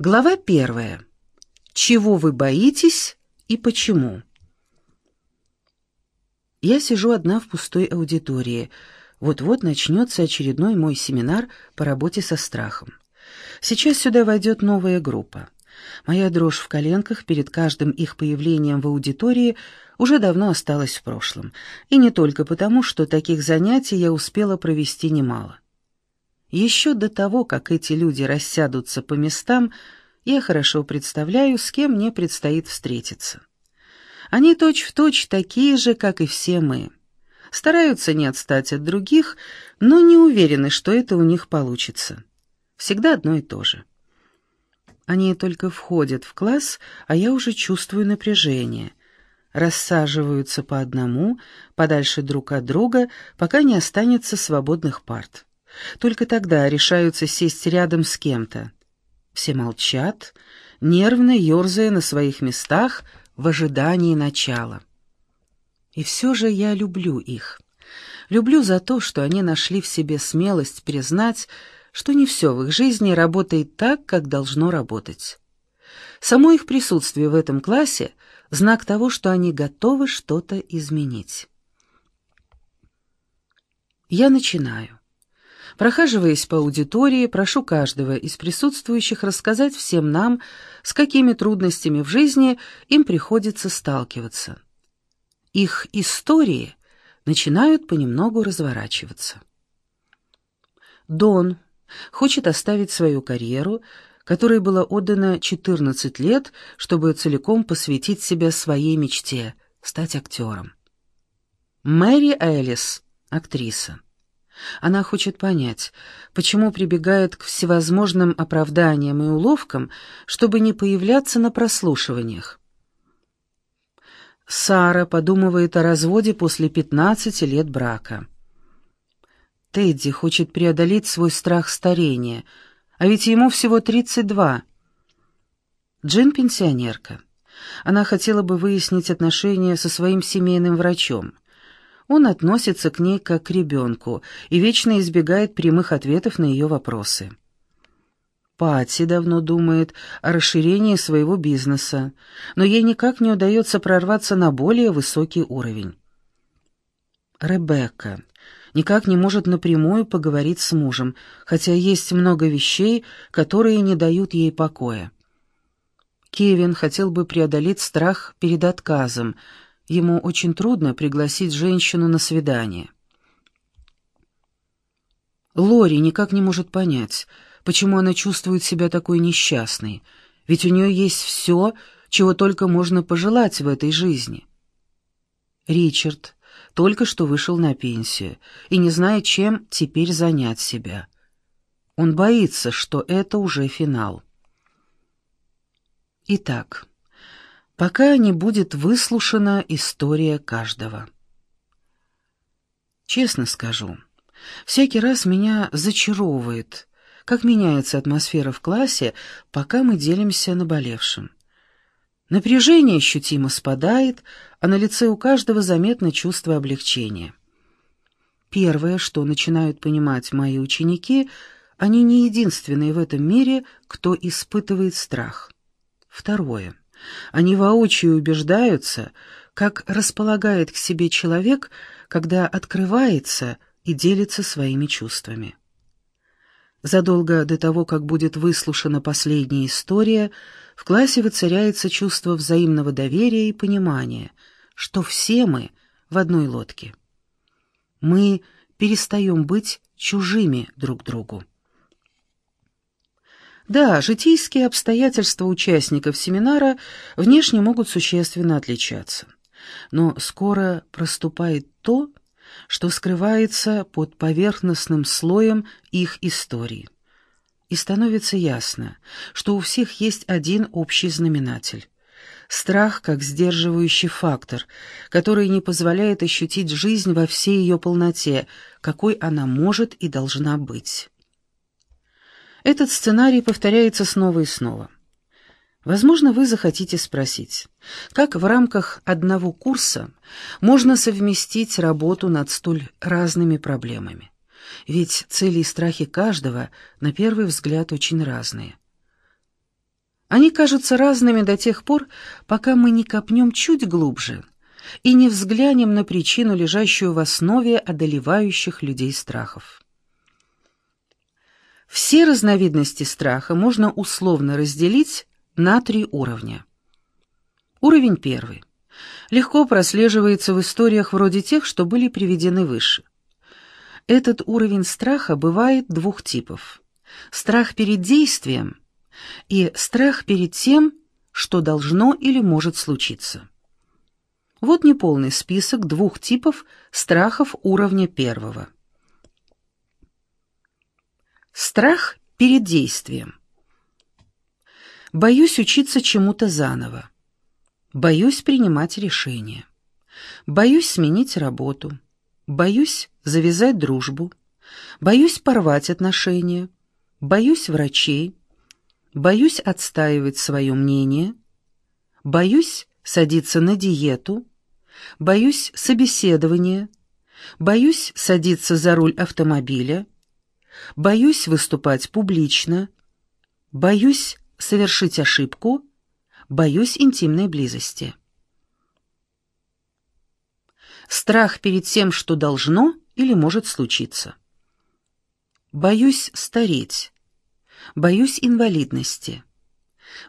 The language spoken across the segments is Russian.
Глава первая. Чего вы боитесь и почему? Я сижу одна в пустой аудитории. Вот-вот начнется очередной мой семинар по работе со страхом. Сейчас сюда войдет новая группа. Моя дрожь в коленках перед каждым их появлением в аудитории уже давно осталась в прошлом. И не только потому, что таких занятий я успела провести немало. Еще до того, как эти люди рассядутся по местам, я хорошо представляю, с кем мне предстоит встретиться. Они точь-в-точь точь такие же, как и все мы. Стараются не отстать от других, но не уверены, что это у них получится. Всегда одно и то же. Они только входят в класс, а я уже чувствую напряжение. Рассаживаются по одному, подальше друг от друга, пока не останется свободных парт. Только тогда решаются сесть рядом с кем-то. Все молчат, нервно ерзая на своих местах в ожидании начала. И все же я люблю их. Люблю за то, что они нашли в себе смелость признать, что не все в их жизни работает так, как должно работать. Само их присутствие в этом классе — знак того, что они готовы что-то изменить. Я начинаю. Прохаживаясь по аудитории, прошу каждого из присутствующих рассказать всем нам, с какими трудностями в жизни им приходится сталкиваться. Их истории начинают понемногу разворачиваться. Дон хочет оставить свою карьеру, которой было отдано 14 лет, чтобы целиком посвятить себя своей мечте — стать актером. Мэри Элис — актриса. Она хочет понять, почему прибегает к всевозможным оправданиям и уловкам, чтобы не появляться на прослушиваниях. Сара подумывает о разводе после 15 лет брака. Тедди хочет преодолеть свой страх старения, а ведь ему всего 32. Джин пенсионерка. Она хотела бы выяснить отношения со своим семейным врачом. Он относится к ней как к ребенку и вечно избегает прямых ответов на ее вопросы. Пати давно думает о расширении своего бизнеса, но ей никак не удается прорваться на более высокий уровень. Ребекка никак не может напрямую поговорить с мужем, хотя есть много вещей, которые не дают ей покоя. Кевин хотел бы преодолеть страх перед отказом, Ему очень трудно пригласить женщину на свидание. Лори никак не может понять, почему она чувствует себя такой несчастной, ведь у нее есть все, чего только можно пожелать в этой жизни. Ричард только что вышел на пенсию и не знает, чем теперь занять себя. Он боится, что это уже финал. Итак, пока не будет выслушана история каждого. Честно скажу, всякий раз меня зачаровывает, как меняется атмосфера в классе, пока мы делимся наболевшим. Напряжение ощутимо спадает, а на лице у каждого заметно чувство облегчения. Первое, что начинают понимать мои ученики, они не единственные в этом мире, кто испытывает страх. Второе. Они воочию убеждаются, как располагает к себе человек, когда открывается и делится своими чувствами. Задолго до того, как будет выслушана последняя история, в классе воцаряется чувство взаимного доверия и понимания, что все мы в одной лодке. Мы перестаем быть чужими друг другу. Да, житейские обстоятельства участников семинара внешне могут существенно отличаться. Но скоро проступает то, что скрывается под поверхностным слоем их истории. И становится ясно, что у всех есть один общий знаменатель. Страх как сдерживающий фактор, который не позволяет ощутить жизнь во всей ее полноте, какой она может и должна быть. Этот сценарий повторяется снова и снова. Возможно, вы захотите спросить, как в рамках одного курса можно совместить работу над столь разными проблемами? Ведь цели и страхи каждого, на первый взгляд, очень разные. Они кажутся разными до тех пор, пока мы не копнем чуть глубже и не взглянем на причину, лежащую в основе одолевающих людей страхов. Все разновидности страха можно условно разделить на три уровня. Уровень первый. Легко прослеживается в историях вроде тех, что были приведены выше. Этот уровень страха бывает двух типов. Страх перед действием и страх перед тем, что должно или может случиться. Вот неполный список двух типов страхов уровня первого. Страх перед действием. Боюсь учиться чему-то заново. Боюсь принимать решения. Боюсь сменить работу. Боюсь завязать дружбу. Боюсь порвать отношения. Боюсь врачей. Боюсь отстаивать свое мнение. Боюсь садиться на диету. Боюсь собеседования. Боюсь садиться за руль автомобиля. Боюсь выступать публично. Боюсь совершить ошибку боюсь интимной близости. Страх перед тем, что должно или может случиться. Боюсь стареть. Боюсь инвалидности.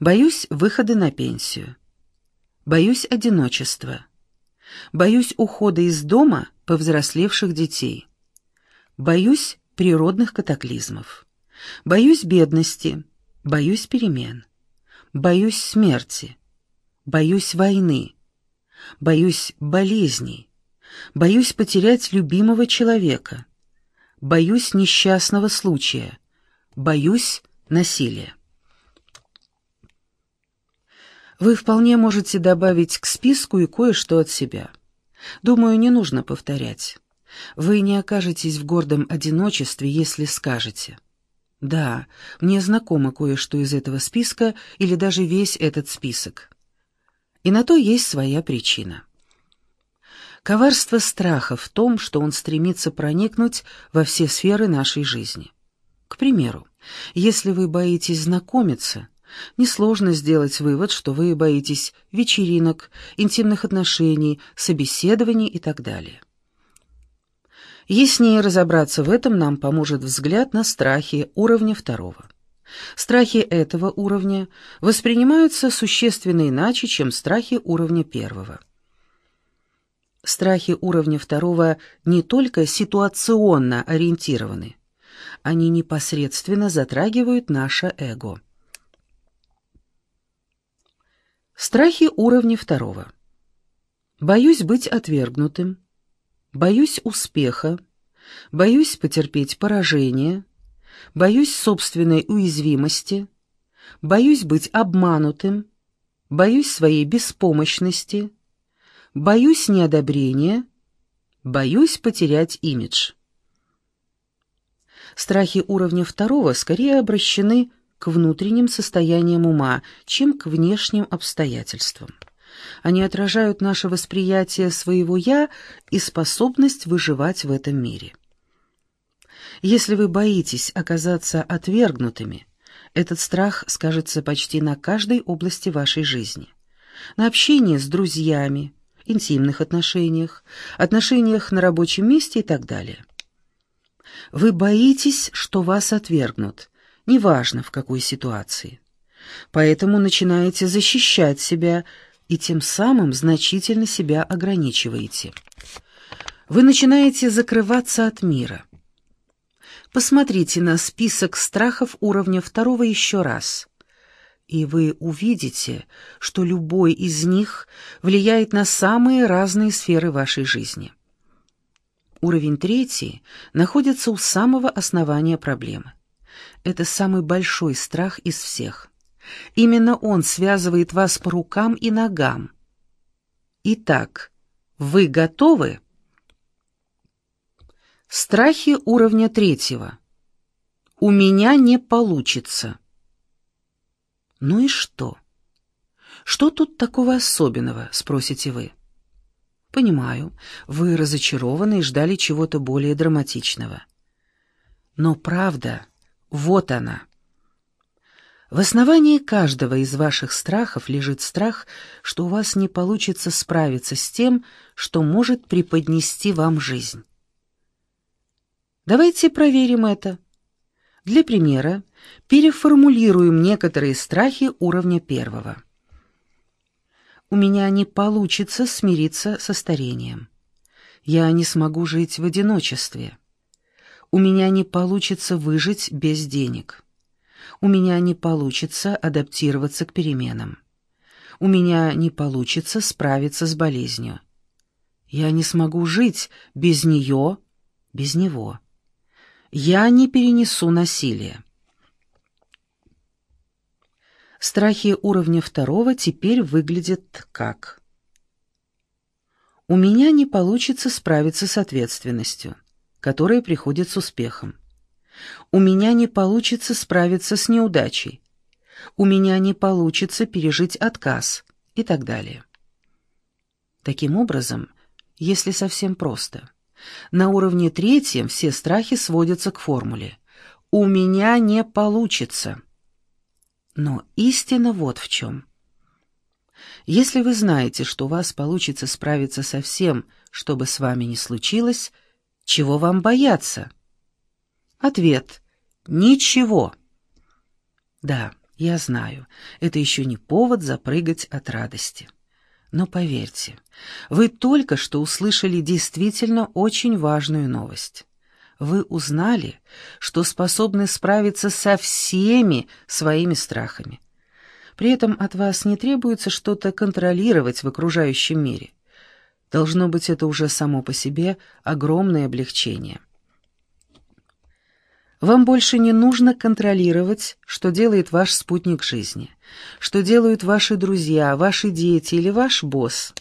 Боюсь выхода на пенсию. Боюсь одиночества. Боюсь ухода из дома повзрослевших детей. Боюсь природных катаклизмов. Боюсь бедности. Боюсь перемен. Боюсь смерти, боюсь войны, боюсь болезней, боюсь потерять любимого человека, боюсь несчастного случая, боюсь насилия. Вы вполне можете добавить к списку и кое-что от себя. Думаю, не нужно повторять. Вы не окажетесь в гордом одиночестве, если скажете – да, мне знакомо кое-что из этого списка или даже весь этот список. И на то есть своя причина. Коварство страха в том, что он стремится проникнуть во все сферы нашей жизни. К примеру, если вы боитесь знакомиться, несложно сделать вывод, что вы боитесь вечеринок, интимных отношений, собеседований и так далее. Яснее разобраться в этом нам поможет взгляд на страхи уровня второго. Страхи этого уровня воспринимаются существенно иначе, чем страхи уровня первого. Страхи уровня второго не только ситуационно ориентированы, они непосредственно затрагивают наше эго. Страхи уровня второго. Боюсь быть отвергнутым, Боюсь успеха, боюсь потерпеть поражение, боюсь собственной уязвимости, боюсь быть обманутым, боюсь своей беспомощности, боюсь неодобрения, боюсь потерять имидж. Страхи уровня второго скорее обращены к внутренним состояниям ума, чем к внешним обстоятельствам. Они отражают наше восприятие своего «я» и способность выживать в этом мире. Если вы боитесь оказаться отвергнутыми, этот страх скажется почти на каждой области вашей жизни. На общении с друзьями, интимных отношениях, отношениях на рабочем месте и так далее. Вы боитесь, что вас отвергнут, неважно в какой ситуации. Поэтому начинаете защищать себя, и тем самым значительно себя ограничиваете. Вы начинаете закрываться от мира. Посмотрите на список страхов уровня второго еще раз, и вы увидите, что любой из них влияет на самые разные сферы вашей жизни. Уровень третий находится у самого основания проблемы. Это самый большой страх из всех – Именно он связывает вас по рукам и ногам. Итак, вы готовы? Страхи уровня третьего. У меня не получится. Ну и что? Что тут такого особенного, спросите вы? Понимаю, вы разочарованы и ждали чего-то более драматичного. Но правда, вот она. В основании каждого из ваших страхов лежит страх, что у вас не получится справиться с тем, что может преподнести вам жизнь. Давайте проверим это. Для примера переформулируем некоторые страхи уровня первого. У меня не получится смириться со старением. Я не смогу жить в одиночестве. У меня не получится выжить без денег у меня не получится адаптироваться к переменам. У меня не получится справиться с болезнью. Я не смогу жить без нее, без него. Я не перенесу насилие. Страхи уровня второго теперь выглядят как «У меня не получится справиться с ответственностью, которая приходит с успехом. У меня не получится справиться с неудачей. У меня не получится пережить отказ и так далее. Таким образом, если совсем просто, на уровне третьем все страхи сводятся к формуле «у меня не получится». Но истина вот в чем. Если вы знаете, что у вас получится справиться со всем, что бы с вами ни случилось, чего вам бояться? Ответ — ничего. Да, я знаю, это еще не повод запрыгать от радости. Но поверьте, вы только что услышали действительно очень важную новость. Вы узнали, что способны справиться со всеми своими страхами. При этом от вас не требуется что-то контролировать в окружающем мире. Должно быть, это уже само по себе огромное облегчение. Вам больше не нужно контролировать, что делает ваш спутник жизни, что делают ваши друзья, ваши дети или ваш босс.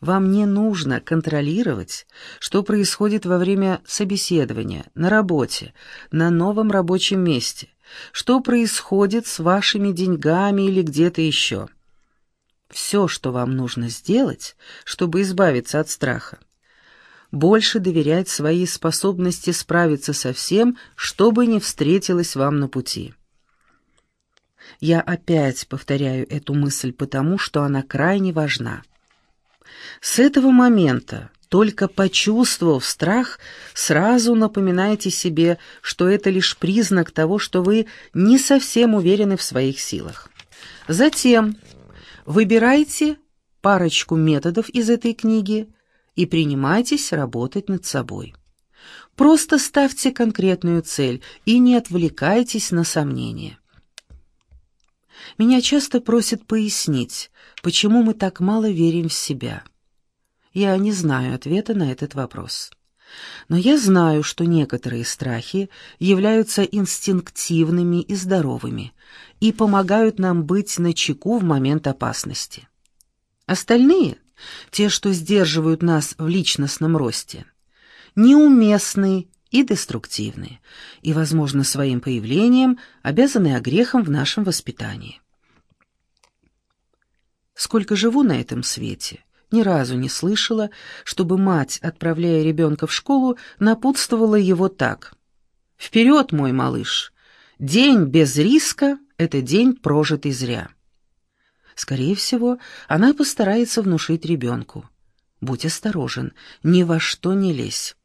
Вам не нужно контролировать, что происходит во время собеседования, на работе, на новом рабочем месте, что происходит с вашими деньгами или где-то еще. Все, что вам нужно сделать, чтобы избавиться от страха, больше доверять своей способности справиться со всем, что бы ни встретилось вам на пути. Я опять повторяю эту мысль потому, что она крайне важна. С этого момента, только почувствовав страх, сразу напоминайте себе, что это лишь признак того, что вы не совсем уверены в своих силах. Затем выбирайте парочку методов из этой книги – и принимайтесь работать над собой. Просто ставьте конкретную цель и не отвлекайтесь на сомнения. Меня часто просят пояснить, почему мы так мало верим в себя. Я не знаю ответа на этот вопрос. Но я знаю, что некоторые страхи являются инстинктивными и здоровыми и помогают нам быть начеку в момент опасности. Остальные те, что сдерживают нас в личностном росте, неуместны и деструктивны, и, возможно, своим появлением обязаны огрехам в нашем воспитании. Сколько живу на этом свете, ни разу не слышала, чтобы мать, отправляя ребенка в школу, напутствовала его так. «Вперед, мой малыш! День без риска — это день, прожитый зря». Скорее всего, она постарается внушить ребенку. Будь осторожен, ни во что не лезь.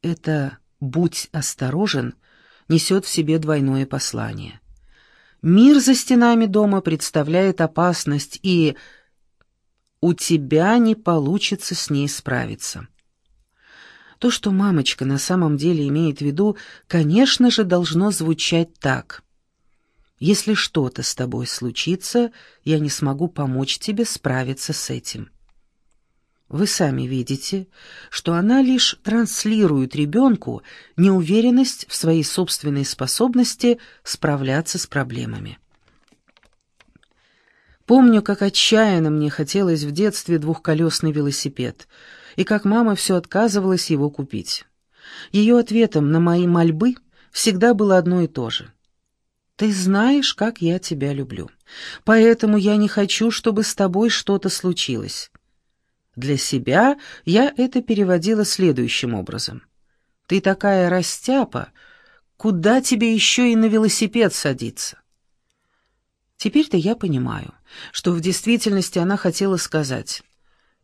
Это «будь осторожен» несет в себе двойное послание. Мир за стенами дома представляет опасность, и у тебя не получится с ней справиться. То, что мамочка на самом деле имеет в виду, конечно же, должно звучать так. Если что-то с тобой случится, я не смогу помочь тебе справиться с этим. Вы сами видите, что она лишь транслирует ребенку неуверенность в своей собственной способности справляться с проблемами. Помню, как отчаянно мне хотелось в детстве двухколесный велосипед, и как мама все отказывалась его купить. Ее ответом на мои мольбы всегда было одно и то же — ты знаешь, как я тебя люблю. Поэтому я не хочу, чтобы с тобой что-то случилось. Для себя я это переводила следующим образом. Ты такая растяпа, куда тебе еще и на велосипед садиться? Теперь-то я понимаю, что в действительности она хотела сказать,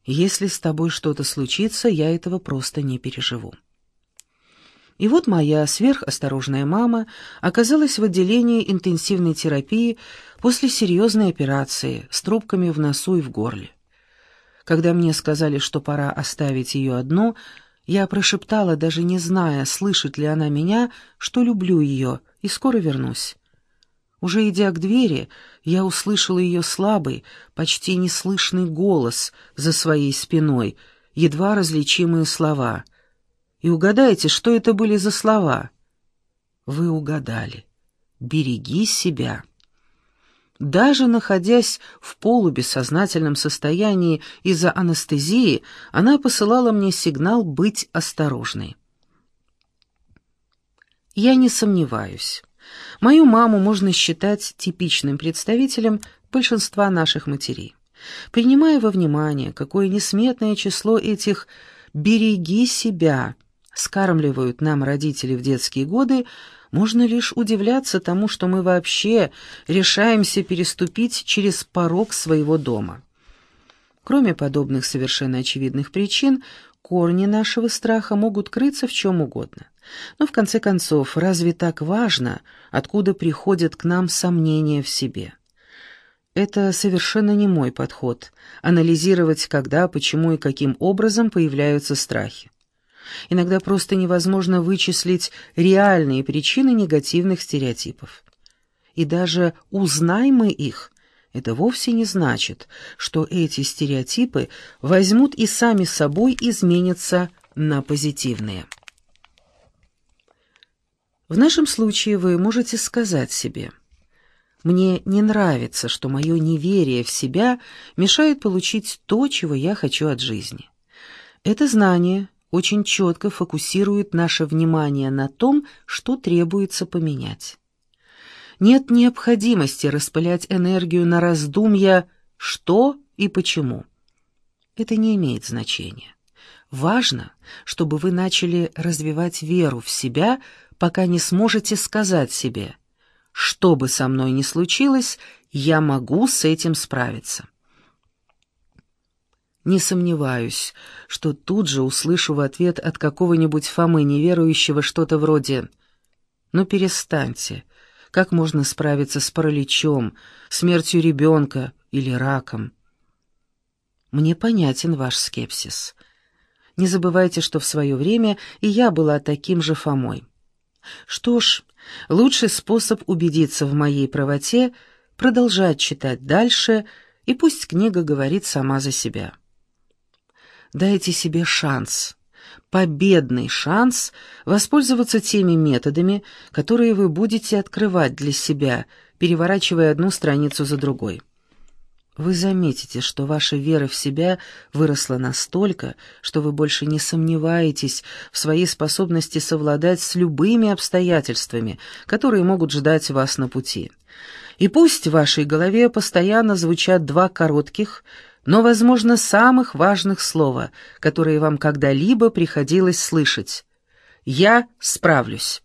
«Если с тобой что-то случится, я этого просто не переживу». И вот моя сверхосторожная мама оказалась в отделении интенсивной терапии после серьезной операции с трубками в носу и в горле. Когда мне сказали, что пора оставить ее одну, я прошептала, даже не зная, слышит ли она меня, что люблю ее и скоро вернусь. Уже идя к двери, я услышала ее слабый, почти неслышный голос за своей спиной, едва различимые слова. И угадайте, что это были за слова? Вы угадали. «Береги себя». Даже находясь в полубессознательном состоянии из-за анестезии, она посылала мне сигнал быть осторожной. Я не сомневаюсь. Мою маму можно считать типичным представителем большинства наших матерей. Принимая во внимание, какое несметное число этих «береги себя» скармливают нам родители в детские годы, можно лишь удивляться тому, что мы вообще решаемся переступить через порог своего дома. Кроме подобных совершенно очевидных причин, корни нашего страха могут крыться в чем угодно. Но в конце концов, разве так важно, откуда приходят к нам сомнения в себе? Это совершенно не мой подход – анализировать, когда, почему и каким образом появляются страхи. Иногда просто невозможно вычислить реальные причины негативных стереотипов. И даже узнай мы их, это вовсе не значит, что эти стереотипы возьмут и сами собой изменятся на позитивные. В нашем случае вы можете сказать себе «Мне не нравится, что мое неверие в себя мешает получить то, чего я хочу от жизни». Это знание очень четко фокусирует наше внимание на том, что требуется поменять. Нет необходимости распылять энергию на раздумья «что» и «почему». Это не имеет значения. Важно, чтобы вы начали развивать веру в себя, пока не сможете сказать себе «что бы со мной ни случилось, я могу с этим справиться». Не сомневаюсь, что тут же услышу в ответ от какого-нибудь Фомы неверующего что-то вроде «Ну перестаньте, как можно справиться с параличом, смертью ребенка или раком?» Мне понятен ваш скепсис. Не забывайте, что в свое время и я была таким же Фомой. Что ж, лучший способ убедиться в моей правоте — продолжать читать дальше, и пусть книга говорит сама за себя. Дайте себе шанс, победный шанс воспользоваться теми методами, которые вы будете открывать для себя, переворачивая одну страницу за другой. Вы заметите, что ваша вера в себя выросла настолько, что вы больше не сомневаетесь в своей способности совладать с любыми обстоятельствами, которые могут ждать вас на пути. И пусть в вашей голове постоянно звучат два коротких, но, возможно, самых важных слова, которые вам когда-либо приходилось слышать. «Я справлюсь».